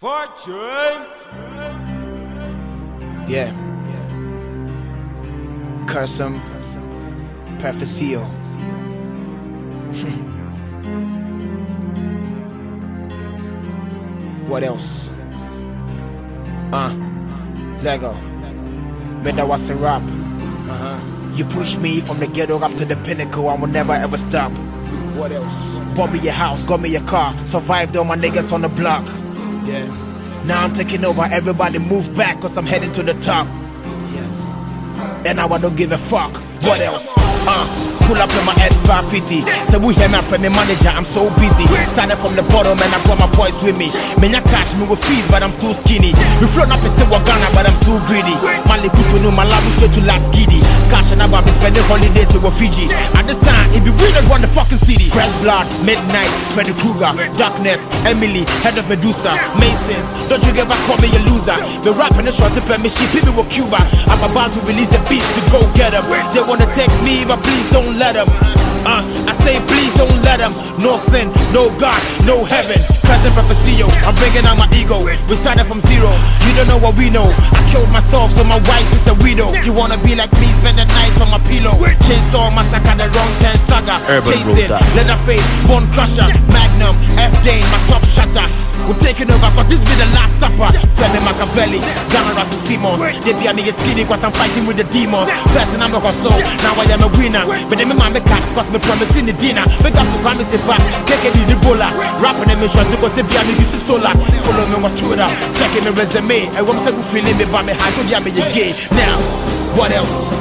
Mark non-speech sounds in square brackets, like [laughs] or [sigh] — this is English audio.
Fortune. Yeah. Cursum. Perficio. [laughs] what else? Uh. Lego. Better was a rap. Uh-huh. You push me from the ghetto up to the pinnacle, I will never ever stop. What else? Bought me a house, got me a car, survived all my niggas on the block. Yeah. Now I'm taking over, everybody move back, cause I'm heading to the top. Yes. And now I don't give a fuck. What else? Uh, pull up in my S550. So we hear me from the manager, I'm so busy. Started from the bottom and I got my boys with me. Menya cash me with fees, but I'm still skinny. We float up into Ghana, but I'm still greedy. Mali kutu no my love straight to last giddy. Cash and I be spending holidays with Fiji. I the it be weird one the fucking city. Fresh blood, midnight, Freddy Krueger, darkness, Emily, head of Medusa, Masons. Don't you ever call me a loser? The rap rapping the short to me, she people with Cuba. I'm about to release the beats to go get them. They wanna take me, but please don't let them. Uh, I say please don't let them. No sin, no God, no heaven. Present prophecy, I'm bringing out my ego. We started from zero. You don't know what we know. I killed myself, so my wife is a widow. You wanna be like me, spend the night on my pillow. Chainsaw massacre, the wrong ten saga. Urban Brutal. Leatherface, Bone Crusher, Magnum, F Dane, my top shutter. We're taking over, cause this be the last supper. Femi Machiavelli, Ghana Russell Simmons. They be a nigga skinny, cause I'm fighting with the demons. First and I'm a hustle, now I am a winner. But then me man me cat, cause me promising the dinner. But that's to come say fat, take it in the bola. Rapping them in short, cause they be a nigga solar. Follow me on Twitter, checking my resume. I want to say, feeling me, but me high, could me a gay. Now, what else?